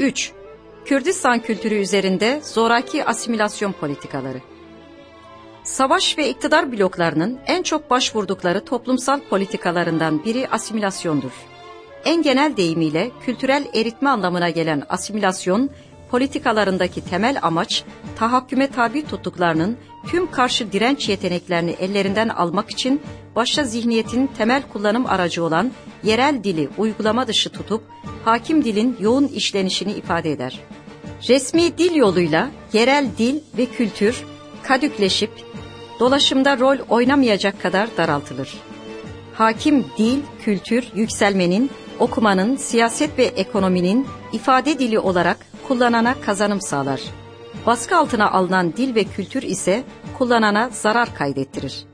3. Kürdistan kültürü üzerinde zoraki asimilasyon politikaları. Savaş ve iktidar bloklarının en çok başvurdukları toplumsal politikalarından biri asimilasyondur. En genel deyimiyle kültürel eritme anlamına gelen asimilasyon, politikalarındaki temel amaç, tahakküme tabi tuttuklarının tüm karşı direnç yeteneklerini ellerinden almak için başta zihniyetin temel kullanım aracı olan yerel dili uygulama dışı tutup hakim dilin yoğun işlenişini ifade eder. Resmi dil yoluyla yerel dil ve kültür kadükleşip dolaşımda rol oynamayacak kadar daraltılır. Hakim dil, kültür yükselmenin, okumanın, siyaset ve ekonominin ifade dili olarak kullanana kazanım sağlar. Baskı altına alınan dil ve kültür ise kullanana zarar kaydettirir.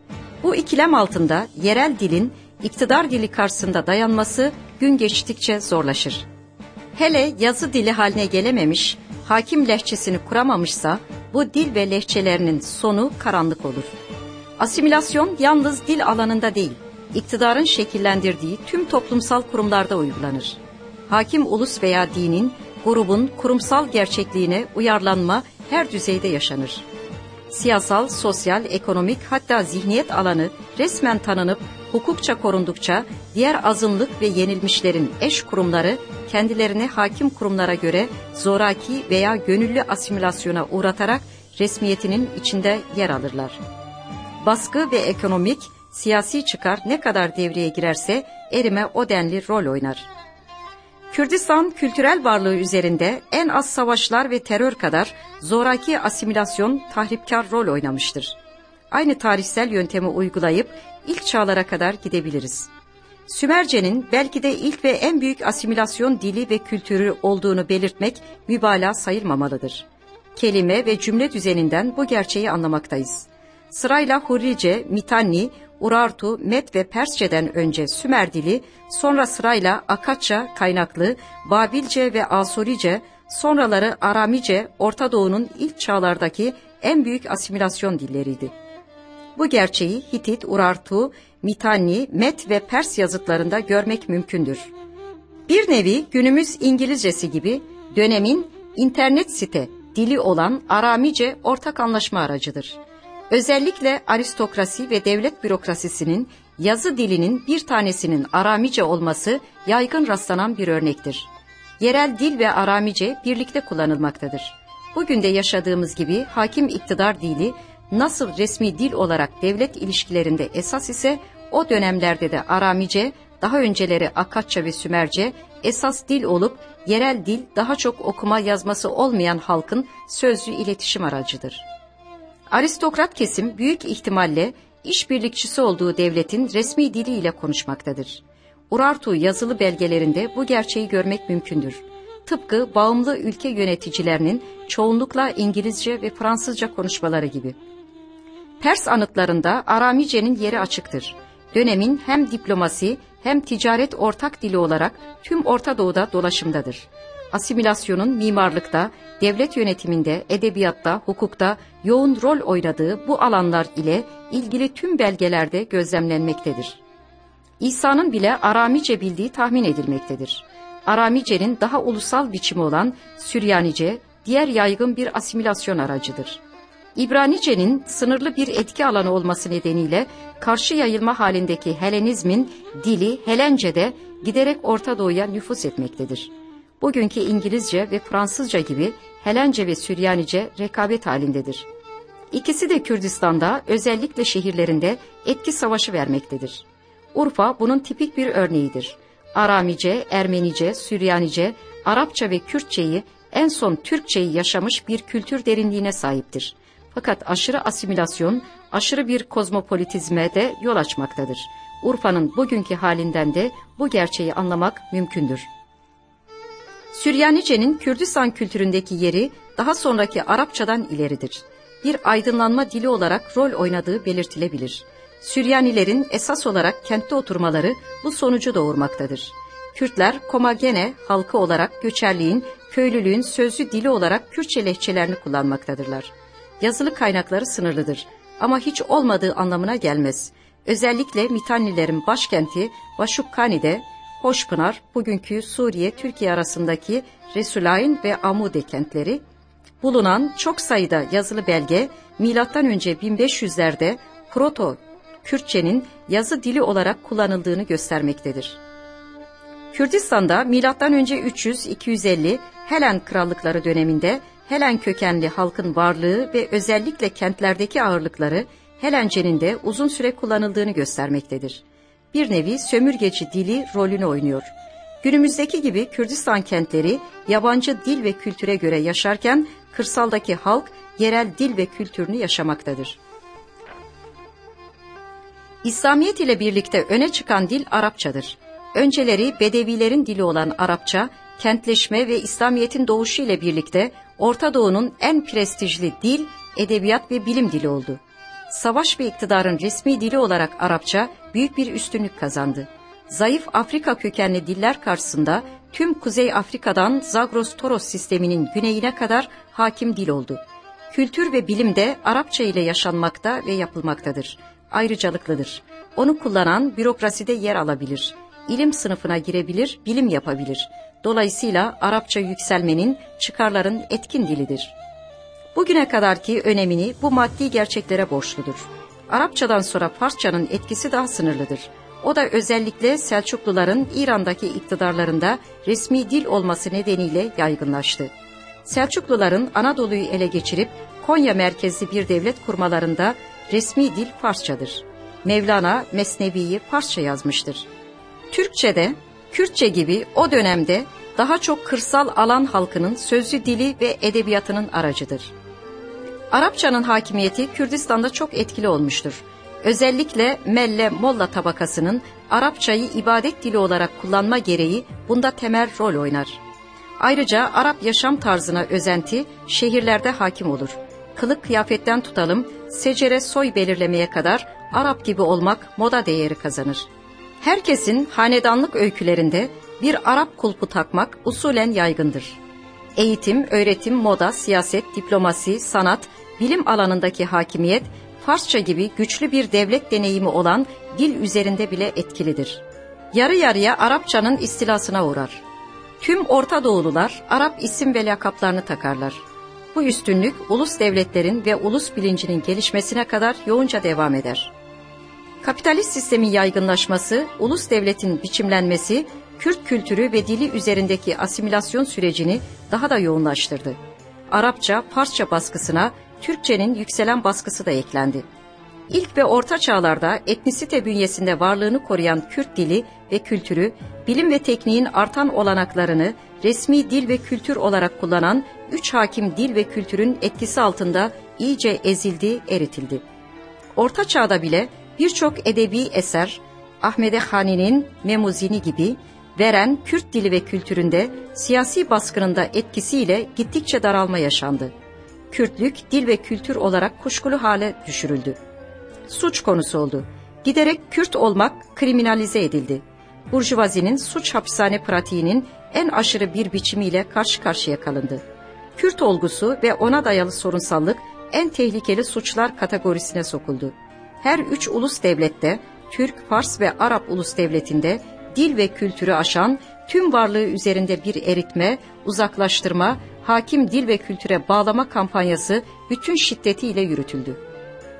Bu ikilem altında yerel dilin iktidar dili karşısında dayanması gün geçtikçe zorlaşır. Hele yazı dili haline gelememiş, hakim lehçesini kuramamışsa bu dil ve lehçelerinin sonu karanlık olur. Asimilasyon yalnız dil alanında değil, iktidarın şekillendirdiği tüm toplumsal kurumlarda uygulanır. Hakim ulus veya dinin, grubun kurumsal gerçekliğine uyarlanma her düzeyde yaşanır. Siyasal, sosyal, ekonomik hatta zihniyet alanı resmen tanınıp hukukça korundukça diğer azınlık ve yenilmişlerin eş kurumları kendilerini hakim kurumlara göre zoraki veya gönüllü asimilasyona uğratarak resmiyetinin içinde yer alırlar. Baskı ve ekonomik, siyasi çıkar ne kadar devreye girerse erime o denli rol oynar. Kürdistan kültürel varlığı üzerinde en az savaşlar ve terör kadar zoraki asimilasyon tahripkar rol oynamıştır. Aynı tarihsel yöntemi uygulayıp ilk çağlara kadar gidebiliriz. Sümerce'nin belki de ilk ve en büyük asimilasyon dili ve kültürü olduğunu belirtmek mübalağa sayılmamalıdır. Kelime ve cümle düzeninden bu gerçeği anlamaktayız. Sırayla Hurrice, Mitanni, Urartu, Met ve Persçeden önce Sümer dili, sonra sırayla Akatça kaynaklı, Babilce ve Asurice, sonraları Aramice, Orta Doğu'nun ilk çağlardaki en büyük asimilasyon dilleriydi. Bu gerçeği Hitit, Urartu, Mitanni, Met ve Pers yazıtlarında görmek mümkündür. Bir nevi günümüz İngilizcesi gibi dönemin internet site dili olan Aramice ortak anlaşma aracıdır. Özellikle aristokrasi ve devlet bürokrasisinin yazı dilinin bir tanesinin Aramice olması yaygın rastlanan bir örnektir. Yerel dil ve Aramice birlikte kullanılmaktadır. Bugün de yaşadığımız gibi hakim iktidar dili nasıl resmi dil olarak devlet ilişkilerinde esas ise o dönemlerde de Aramice, daha önceleri Akatça ve Sümerce esas dil olup yerel dil daha çok okuma yazması olmayan halkın sözlü iletişim aracıdır. Aristokrat kesim büyük ihtimalle işbirlikçisi olduğu devletin resmi diliyle konuşmaktadır. Urartu yazılı belgelerinde bu gerçeği görmek mümkündür. Tıpkı bağımlı ülke yöneticilerinin çoğunlukla İngilizce ve Fransızca konuşmaları gibi. Pers anıtlarında Aramice'nin yeri açıktır. Dönemin hem diplomasi hem ticaret ortak dili olarak tüm Orta Doğu'da dolaşımdadır. Asimilasyonun mimarlıkta, devlet yönetiminde, edebiyatta, hukukta yoğun rol oynadığı bu alanlar ile ilgili tüm belgelerde gözlemlenmektedir. İsa'nın bile Aramice bildiği tahmin edilmektedir. Aramice'nin daha ulusal biçimi olan Süryanice, diğer yaygın bir asimilasyon aracıdır. İbranice'nin sınırlı bir etki alanı olması nedeniyle karşı yayılma halindeki Helenizmin dili Helence'de giderek Orta Doğu'ya nüfus etmektedir. Bugünkü İngilizce ve Fransızca gibi Helence ve Süryanice rekabet halindedir. İkisi de Kürdistan'da özellikle şehirlerinde etki savaşı vermektedir. Urfa bunun tipik bir örneğidir. Aramice, Ermenice, Süryanice, Arapça ve Kürtçeyi en son Türkçeyi yaşamış bir kültür derinliğine sahiptir. Fakat aşırı asimilasyon, aşırı bir kozmopolitizme de yol açmaktadır. Urfa'nın bugünkü halinden de bu gerçeği anlamak mümkündür. Süryanice'nin Kürdistan kültüründeki yeri daha sonraki Arapçadan ileridir. Bir aydınlanma dili olarak rol oynadığı belirtilebilir. Süryanilerin esas olarak kentte oturmaları bu sonucu doğurmaktadır. Kürtler Komagene halkı olarak göçerliğin, köylülüğün sözlü dili olarak Kürtçe lehçelerini kullanmaktadırlar. Yazılı kaynakları sınırlıdır ama hiç olmadığı anlamına gelmez. Özellikle Mitannilerin başkenti Başukkani'de Hoşpınar, bugünkü Suriye, Türkiye arasındaki Resulayn ve Amude kentleri, bulunan çok sayıda yazılı belge önce 1500'lerde Proto Kürtçenin yazı dili olarak kullanıldığını göstermektedir. Kürdistan'da önce 300-250 Helen krallıkları döneminde Helen kökenli halkın varlığı ve özellikle kentlerdeki ağırlıkları Helence'nin de uzun süre kullanıldığını göstermektedir. Bir nevi sömürgeci dili rolünü oynuyor. Günümüzdeki gibi Kürdistan kentleri yabancı dil ve kültüre göre yaşarken kırsaldaki halk yerel dil ve kültürünü yaşamaktadır. İslamiyet ile birlikte öne çıkan dil Arapçadır. Önceleri Bedevilerin dili olan Arapça, kentleşme ve İslamiyet'in doğuşu ile birlikte Orta Doğu'nun en prestijli dil, edebiyat ve bilim dili oldu. Savaş ve iktidarın resmi dili olarak Arapça büyük bir üstünlük kazandı. Zayıf Afrika kökenli diller karşısında tüm Kuzey Afrika'dan Zagros-Toros sisteminin güneyine kadar hakim dil oldu. Kültür ve bilim de Arapça ile yaşanmakta ve yapılmaktadır. Ayrıcalıklıdır. Onu kullanan bürokraside yer alabilir. İlim sınıfına girebilir, bilim yapabilir. Dolayısıyla Arapça yükselmenin, çıkarların etkin dilidir. Bugüne kadarki önemini bu maddi gerçeklere borçludur. Arapçadan sonra Farsçanın etkisi daha sınırlıdır. O da özellikle Selçukluların İran'daki iktidarlarında resmi dil olması nedeniyle yaygınlaştı. Selçukluların Anadolu'yu ele geçirip Konya merkezli bir devlet kurmalarında resmi dil Farsçadır. Mevlana Mesnevi'yi Farsça yazmıştır. Türkçe'de, Kürtçe gibi o dönemde daha çok kırsal alan halkının sözlü dili ve edebiyatının aracıdır. Arapçanın hakimiyeti Kürdistan'da çok etkili olmuştur. Özellikle Melle Molla tabakasının Arapçayı ibadet dili olarak kullanma gereği bunda temel rol oynar. Ayrıca Arap yaşam tarzına özenti şehirlerde hakim olur. Kılık kıyafetten tutalım, secere soy belirlemeye kadar Arap gibi olmak moda değeri kazanır. Herkesin hanedanlık öykülerinde bir Arap kulpu takmak usulen yaygındır. Eğitim, öğretim, moda, siyaset, diplomasi, sanat, bilim alanındaki hakimiyet, Farsça gibi güçlü bir devlet deneyimi olan dil üzerinde bile etkilidir. Yarı yarıya Arapçanın istilasına uğrar. Tüm Orta Doğulular Arap isim ve lakaplarını takarlar. Bu üstünlük ulus devletlerin ve ulus bilincinin gelişmesine kadar yoğunca devam eder. Kapitalist sistemin yaygınlaşması, ulus devletin biçimlenmesi, Kürt kültürü ve dili üzerindeki asimilasyon sürecini daha da yoğunlaştırdı. Arapça, Farsça baskısına Türkçenin yükselen baskısı da eklendi. İlk ve orta çağlarda etnisite bünyesinde varlığını koruyan Kürt dili ve kültürü, bilim ve tekniğin artan olanaklarını resmi dil ve kültür olarak kullanan üç hakim dil ve kültürün etkisi altında iyice ezildi, eritildi. Orta çağda bile birçok edebi eser, Ahmede Hani'nin Memuzini gibi veren Kürt dili ve kültüründe siyasi baskının da etkisiyle gittikçe daralma yaşandı. Kürtlük dil ve kültür olarak kuşkulu hale düşürüldü. Suç konusu oldu. Giderek Kürt olmak kriminalize edildi. Burjuvazinin suç hapishane pratiğinin en aşırı bir biçimiyle karşı karşıya kalındı. Kürt olgusu ve ona dayalı sorunsallık en tehlikeli suçlar kategorisine sokuldu. Her üç ulus devlette, Türk, Fars ve Arap ulus devletinde dil ve kültürü aşan, tüm varlığı üzerinde bir eritme, uzaklaştırma, hakim dil ve kültüre bağlama kampanyası bütün şiddetiyle yürütüldü.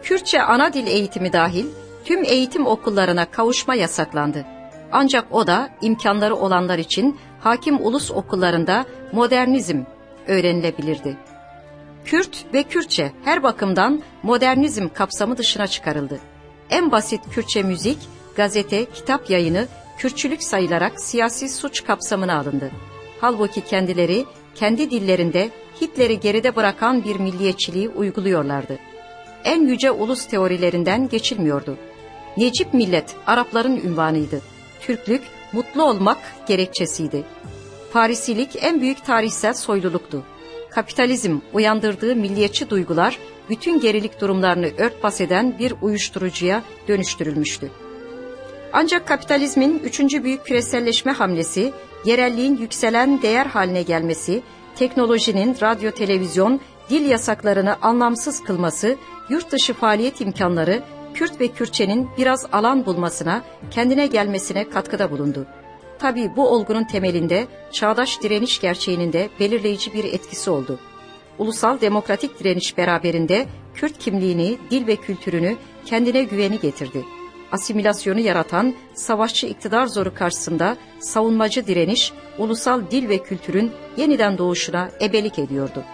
Kürtçe ana dil eğitimi dahil tüm eğitim okullarına kavuşma yasaklandı. Ancak o da imkanları olanlar için hakim ulus okullarında modernizm öğrenilebilirdi. Kürt ve Kürtçe her bakımdan modernizm kapsamı dışına çıkarıldı. En basit Kürtçe müzik, gazete, kitap yayını Kürtçülük sayılarak siyasi suç kapsamına alındı. Halbuki kendileri kendi dillerinde Hitler'i geride bırakan bir milliyetçiliği uyguluyorlardı. En yüce ulus teorilerinden geçilmiyordu. Necip millet Arapların ünvanıydı. Türklük mutlu olmak gerekçesiydi. Farisilik en büyük tarihsel soyluluktu. Kapitalizm uyandırdığı milliyetçi duygular bütün gerilik durumlarını örtbas eden bir uyuşturucuya dönüştürülmüştü. Ancak kapitalizmin üçüncü büyük küreselleşme hamlesi, yerelliğin yükselen değer haline gelmesi, teknolojinin radyo, televizyon, dil yasaklarını anlamsız kılması, yurt dışı faaliyet imkanları, Kürt ve Kürtçenin biraz alan bulmasına, kendine gelmesine katkıda bulundu. Tabii bu olgunun temelinde çağdaş direniş gerçeğinin de belirleyici bir etkisi oldu. Ulusal demokratik direniş beraberinde Kürt kimliğini, dil ve kültürünü kendine güveni getirdi. Asimilasyonu yaratan savaşçı iktidar zoru karşısında savunmacı direniş, ulusal dil ve kültürün yeniden doğuşuna ebelik ediyordu.